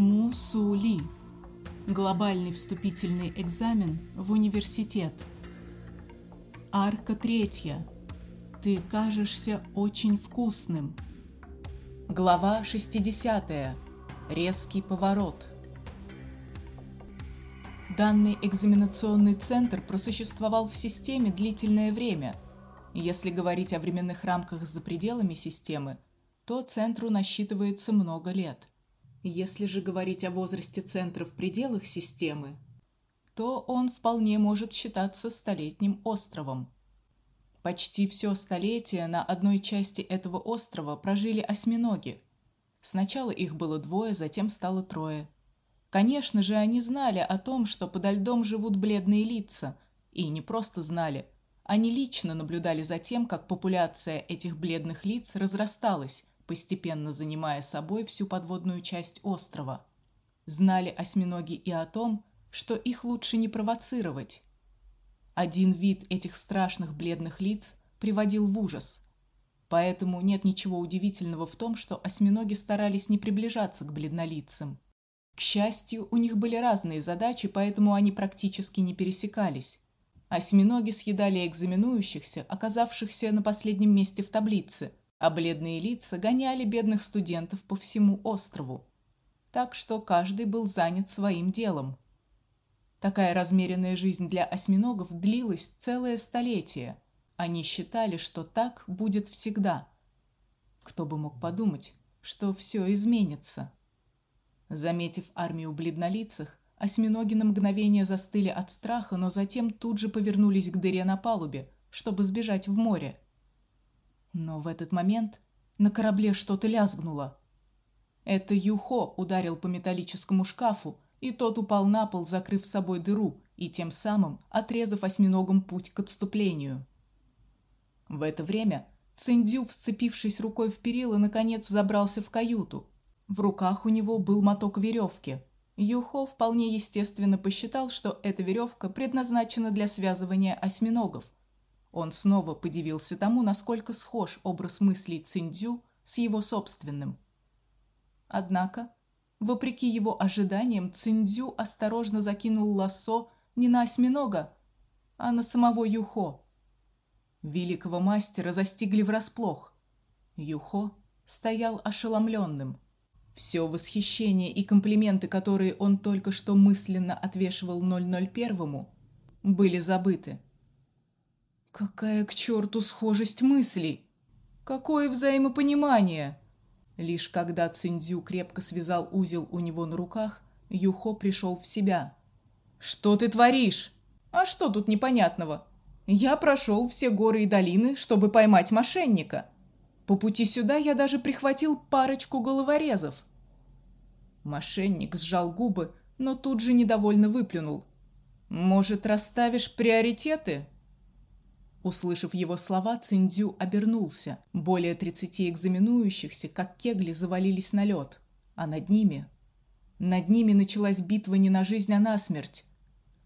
Мусули. Глобальный вступительный экзамен в университет. Арка третья. Ты кажешься очень вкусным. Глава 60. Резкий поворот. Данный экзаменационный центр просуществовал в системе длительное время. Если говорить о временных рамках за пределами системы, то центру насчитывается много лет. Если же говорить о возрасте центра в пределах системы, то он вполне может считаться столетним островом. Почти все столетие на одной части этого острова прожили осьминоги. Сначала их было двое, затем стало трое. Конечно же, они знали о том, что подо льдом живут бледные лица, и не просто знали, они лично наблюдали за тем, как популяция этих бледных лиц разрасталась, постепенно занимая собой всю подводную часть острова. Знали осьминоги и о том, что их лучше не провоцировать. Один вид этих страшных бледных лиц приводил в ужас. Поэтому нет ничего удивительного в том, что осьминоги старались не приближаться к бледнолицам. К счастью, у них были разные задачи, поэтому они практически не пересекались. Осьминоги съедали экзаменующихся, оказавшихся на последнем месте в таблице, а бледные лица гоняли бедных студентов по всему острову. Так что каждый был занят своим делом. Такая размеренная жизнь для осьминогов длилась целое столетие. Они считали, что так будет всегда. Кто бы мог подумать, что все изменится. Заметив армию бледнолицых, осьминоги на мгновение застыли от страха, но затем тут же повернулись к дыре на палубе, чтобы сбежать в море. Но в этот момент на корабле что-то лязгнуло. Это Юхо ударил по металлическому шкафу, и тот упал на пол, закрыв собой дыру и тем самым отрезав осьминогам путь к отступлению. В это время Циндю, вцепившись рукой в перила, наконец забрался в каюту. В руках у него был моток веревки. Юхо вполне естественно посчитал, что эта веревка предназначена для связывания осьминогов, он снова подивился тому, насколько схож образ мыслей Циндзю с его собственным. Однако, вопреки его ожиданиям, Циндзю осторожно закинул лассо не на осьминога, а на самого Юхо. Великого мастера застигли врасплох. Юхо стоял ошеломленным. Все восхищение и комплименты, которые он только что мысленно отвешивал 001-му, были забыты. Какая к черту схожесть мыслей! Какое взаимопонимание! Лишь когда Циндзю крепко связал узел у него на руках, Юхо пришел в себя. Что ты творишь? А что тут непонятного? Я прошел все горы и долины, чтобы поймать мошенника. По пути сюда я даже прихватил парочку головорезов. Мошенник сжал губы, но тут же недовольно выплюнул: "Может, расставишь приоритеты?" Услышав его слова, Циндзю обернулся. Более тридцати экзаменующихся, как кегли, завалились на лед, а над ними над ними началась битва не на жизнь, а на смерть.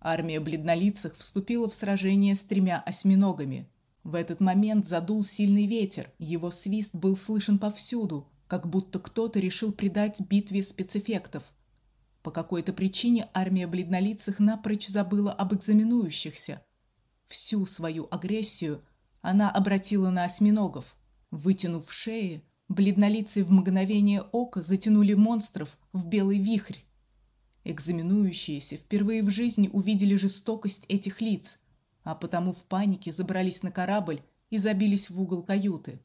Армия бледнолицых вступила в сражение с тремя осьминогами. В этот момент задул сильный ветер. Его свист был слышен повсюду, как будто кто-то решил придать битве спецэффектов. По какой-то причине армия бледнолицых напрочь забыла об экзаменующихся. Всю свою агрессию она обратила на осьминогов. Вытянув шеи, бледнолицые в мгновение ока затянули монстров в белый вихрь. Экзаменующиеся впервые в жизни увидели жестокость этих лиц, а потому в панике забрались на корабль и забились в угол каюты.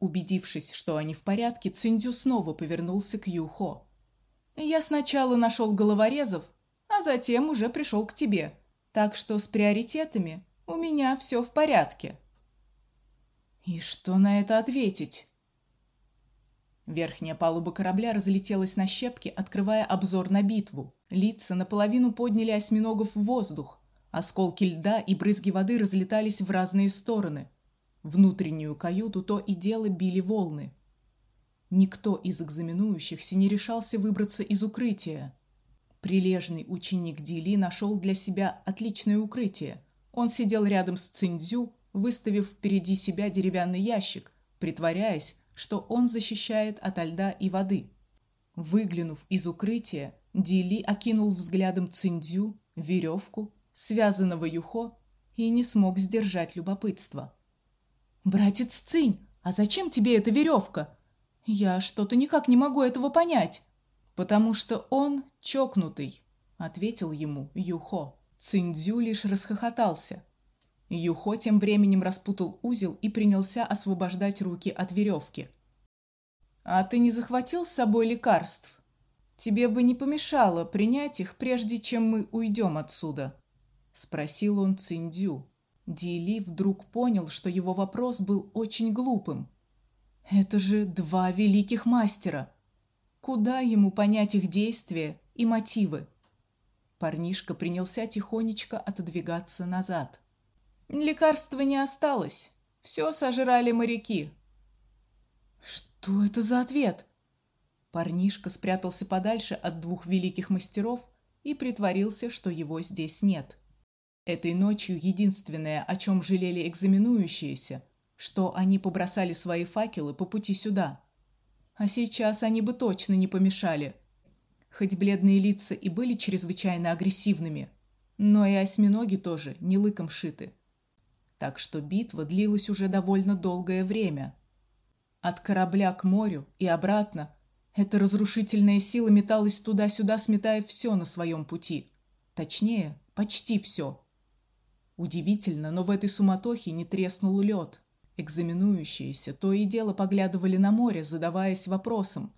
Убедившись, что они в порядке, Циндю снова повернулся к Юхо. Я сначала нашел головорезов, а затем уже пришел к тебе. Так что с приоритетами у меня все в порядке. И что на это ответить? Верхняя палуба корабля разлетелась на щепки, открывая обзор на битву. Лица наполовину подняли осьминогов в воздух. Осколки льда и брызги воды разлетались в разные стороны. Внутреннюю каюту то и дело били волны. Никто из экзаменующихся не решался выбраться из укрытия. Прилежный ученик Дили нашел для себя отличное укрытие. Он сидел рядом с Циндзю, выставив впереди себя деревянный ящик, притворяясь, что он защищает от льда и воды. Выглянув из укрытия, Дили окинул взглядом Циндзю, веревку, связанного Юхо и не смог сдержать любопытство. Братец Цинь, а зачем тебе эта веревка? Я что-то никак не могу этого понять. Потому что он чокнутый, ответил ему Юхо. Циндзю лишь расхохотался. Юхо тем временем распутал узел и принялся освобождать руки от веревки. А ты не захватил с собой лекарств? Тебе бы не помешало принять их, прежде чем мы уйдем отсюда, спросил он Циндзю. Дили вдруг понял, что его вопрос был очень глупым. Это же два великих мастера. Куда ему понять их действия и мотивы? Парнишка принялся тихонечко отодвигаться назад. Лекарства не осталось. Все сожрали моряки. Что это за ответ? Парнишка спрятался подальше от двух великих мастеров и притворился, что его здесь нет. Этой ночью единственное, о чем жалели экзаменующиеся, что они побросали свои факелы по пути сюда. А сейчас они бы точно не помешали. Хоть бледные лица и были чрезвычайно агрессивными, но и осьминоги тоже не лыком шиты. Так что битва длилась уже довольно долгое время. От корабля к морю и обратно эта разрушительная сила металась туда-сюда, сметая все на своем пути. Точнее, почти все. Удивительно, но в этой суматохе не треснул лед. Экзаменующиеся то и дело поглядывали на море, задаваясь вопросом: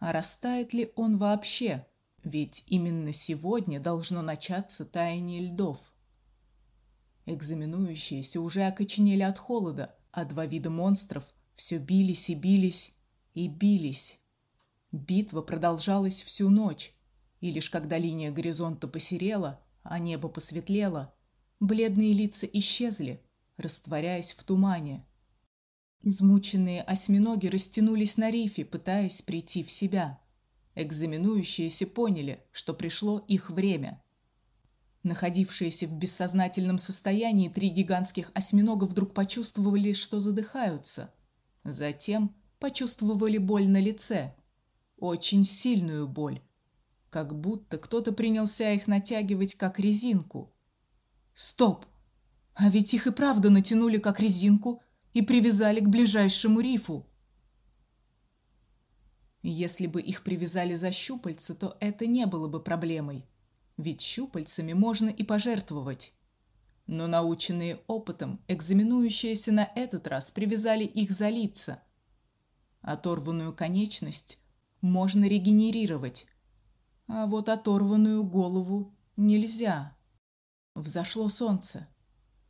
а растает ли он вообще? Ведь именно сегодня должно начаться таяние льдов. Экзаменующиеся уже окоченели от холода, а два вида монстров все бились и бились и бились. Битва продолжалась всю ночь, и лишь когда линия горизонта посерела, а небо посветлело, Бледные лица исчезли, растворяясь в тумане. Измученные осьминоги растянулись на рифе, пытаясь прийти в себя. Экзаменующиеся поняли, что пришло их время. Находившиеся в бессознательном состоянии три гигантских осьминога вдруг почувствовали, что задыхаются. Затем почувствовали боль на лице, очень сильную боль, как будто кто-то принялся их натягивать как резинку. Стоп. А ведь их и правда натянули как резинку и привязали к ближайшему рифу. Если бы их привязали за щупальца, то это не было бы проблемой. Ведь щупальцами можно и пожертвовать. Но наученные опытом, экзаменующиеся на этот раз привязали их за лица. Оторванную конечность можно регенерировать, а вот оторванную голову нельзя. Взошло солнце.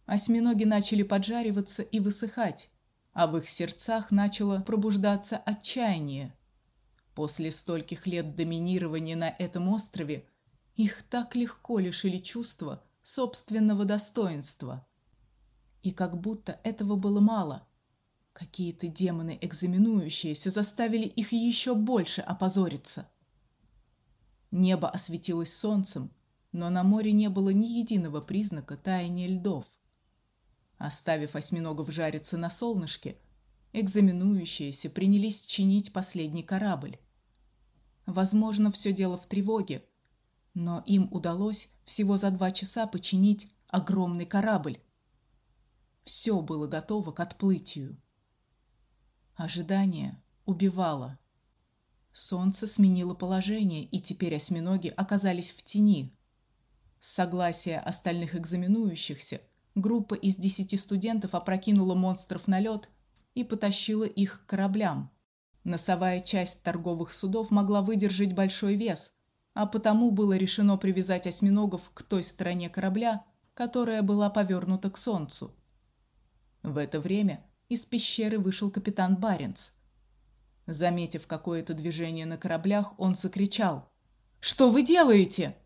Осьминоги начали поджариваться и высыхать, а в их сердцах начало пробуждаться отчаяние. После стольких лет доминирования на этом острове их так легко лишили чувства собственного достоинства. И как будто этого было мало. Какие-то демоны экзаменующиеся заставили их еще больше опозориться. Небо осветилось солнцем, но на море не было ни единого признака таяния льдов. Оставив осьминогов жариться на солнышке, экзаменующиеся принялись чинить последний корабль. Возможно, все дело в тревоге, но им удалось всего за два часа починить огромный корабль. Все было готово к отплытию. Ожидание убивало. Солнце сменило положение, и теперь осьминоги оказались в тени. С согласия остальных экзаменующихся группа из десяти студентов опрокинула монстров на лед и потащила их к кораблям. Носовая часть торговых судов могла выдержать большой вес, а потому было решено привязать осьминогов к той стороне корабля, которая была повернута к солнцу. В это время из пещеры вышел капитан Баренц. Заметив какое-то движение на кораблях, он закричал: "Что вы делаете?"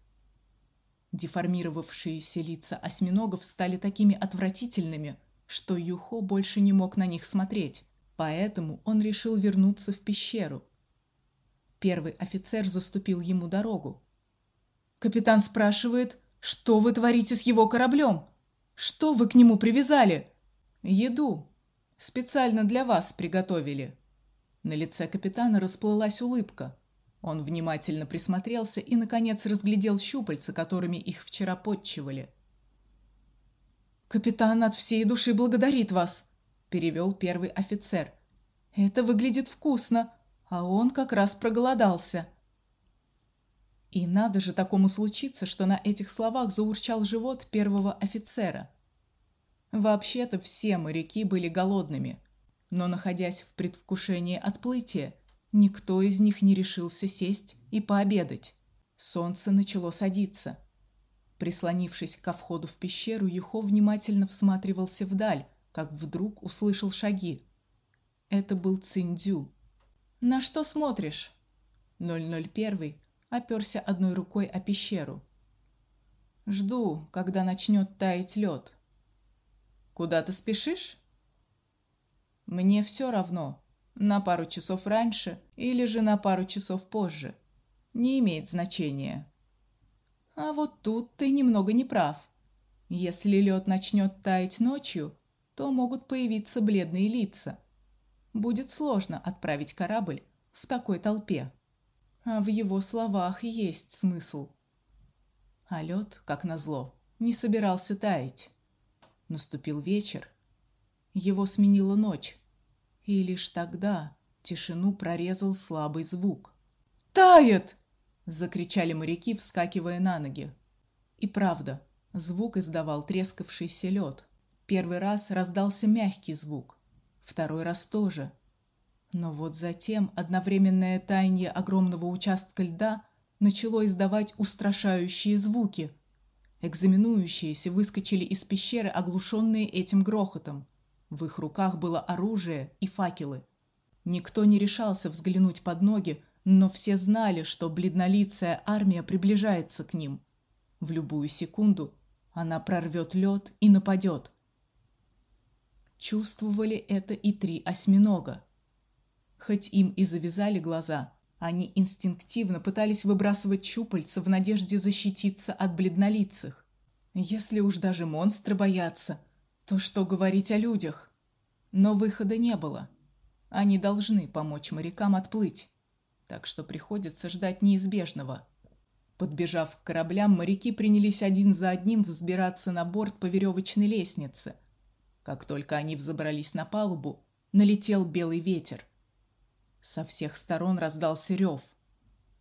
Деформировавшиеся лица осьминогов стали такими отвратительными, что Юхо больше не мог на них смотреть. Поэтому он решил вернуться в пещеру. Первый офицер заступил ему дорогу. Капитан спрашивает: "Что вы творите с его кораблем? Что вы к нему привязали?" "Еду. Специально для вас приготовили". На лице капитана расплылась улыбка. Он внимательно присмотрелся и наконец разглядел щупальца, которыми их вчера подчивали. Капитан от всей души благодарит вас, перевел первый офицер. Это выглядит вкусно, а он как раз проголодался. И надо же такому случиться, что на этих словах заурчал живот первого офицера. Вообще-то все моряки были голодными, но находясь в предвкушении отплытия, никто из них не решился сесть и пообедать. Солнце начало садиться. Прислонившись к входу в пещеру, Юхо внимательно всматривался вдаль, как вдруг услышал шаги. Это был Циндю. На что смотришь? 001 оперся одной рукой о пещеру. Жду, когда начнет таять лед. Куда ты спешишь? Мне все равно, на пару часов раньше или же на пару часов позже. Не имеет значения. А вот тут ты немного не прав. Если лед начнет таять ночью, то могут появиться бледные лица. Будет сложно отправить корабль в такой толпе. А в его словах есть смысл. А лед, как назло, не собирался таять. Наступил вечер. Его сменила ночь. И лишь тогда тишину прорезал слабый звук. «Тает!» – закричали моряки, вскакивая на ноги. И правда, звук издавал трескавшийся лед. Первый раз раздался мягкий звук, второй раз тоже – но вот затем одновременное таяние огромного участка льда начало издавать устрашающие звуки. Экзаменующиеся выскочили из пещеры, оглушенные этим грохотом. В их руках было оружие и факелы. Никто не решался взглянуть под ноги, но все знали, что бледнолицая армия приближается к ним. В любую секунду она прорвет лед и нападет. Чувствовали это и три осьминога. Хоть им и завязали глаза, они инстинктивно пытались выбрасывать щупальца в надежде защититься от бледнолицых. Если уж даже монстры боятся, то что говорить о людях? Но выхода не было. Они должны помочь морякам отплыть, так что приходится ждать неизбежного. Подбежав к кораблям, моряки принялись один за одним взбираться на борт по веревочной лестнице. Как только они взобрались на палубу, налетел белый ветер. Со всех сторон раздался рев.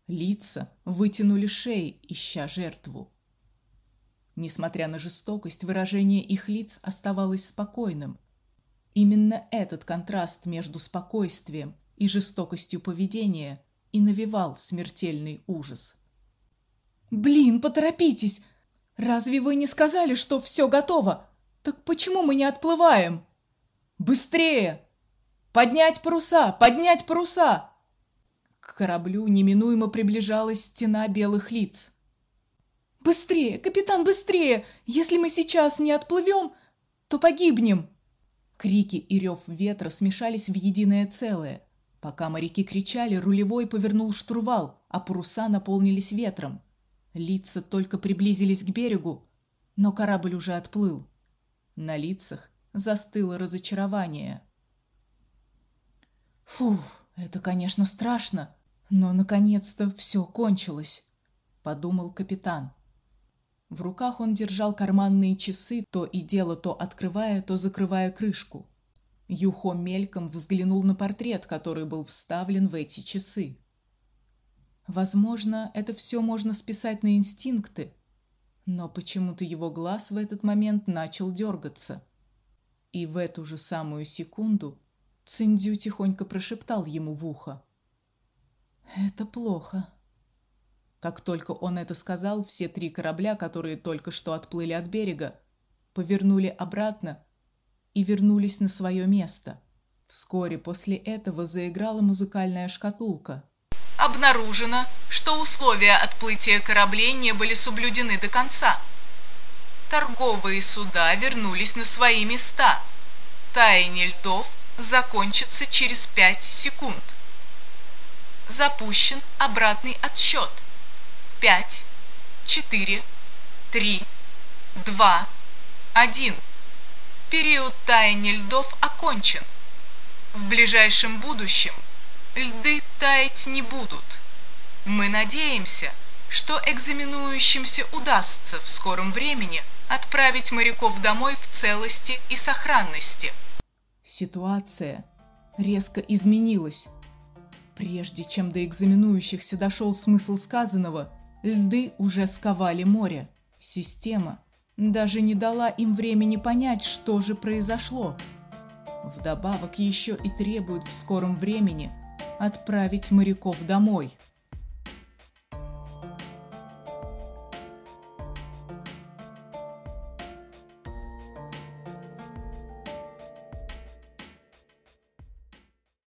Лица вытянули шеи, ища жертву. Несмотря на жестокость, выражение их лиц оставалось спокойным. Именно этот контраст между спокойствием и жестокостью поведения и навевал смертельный ужас. Блин, поторопитесь. Разве вы не сказали, что все готово? Так почему мы не отплываем? Быстрее! Поднять паруса! Поднять паруса!» К кораблю неминуемо приближалась стена белых лиц. «Быстрее, капитан, быстрее! Если мы сейчас не отплывем, то погибнем!» Крики и рев ветра смешались в единое целое. Пока моряки кричали, рулевой повернул штурвал, а паруса наполнились ветром. Лица только приблизились к берегу, но корабль уже отплыл. На лицах застыло разочарование. Фу, это, конечно, страшно, но наконец-то все кончилось, подумал капитан. В руках он держал карманные часы, то и дело то открывая, то закрывая крышку. Юхо мельком взглянул на портрет, который был вставлен в эти часы. Возможно, это все можно списать на инстинкты, но почему-то его глаз в этот момент начал дергаться. И в эту же самую секунду Циндю тихонько прошептал ему в ухо: "Это плохо". Как только он это сказал, все три корабля, которые только что отплыли от берега, повернули обратно и вернулись на свое место. Вскоре после этого заиграла музыкальная шкатулка. Обнаружено, что условия отплытия кораблей не были соблюдены до конца. Торговые суда вернулись на свои места. Таяние льдов закончится через 5 секунд. Запущен обратный отсчет. 5, 4, 3, 2, 1. Период таяния льдов окончен. В ближайшем будущем льды таять не будут. Мы надеемся, что экзаменующимся удастся в скором времени отправить моряков домой в целости и сохранности. Ситуация резко изменилась. Прежде чем до экзаменующихся дошел смысл сказанного, льды уже сковали море. Система даже не дала им времени понять, что же произошло. Вдобавок еще и требует в скором времени отправить моряков домой –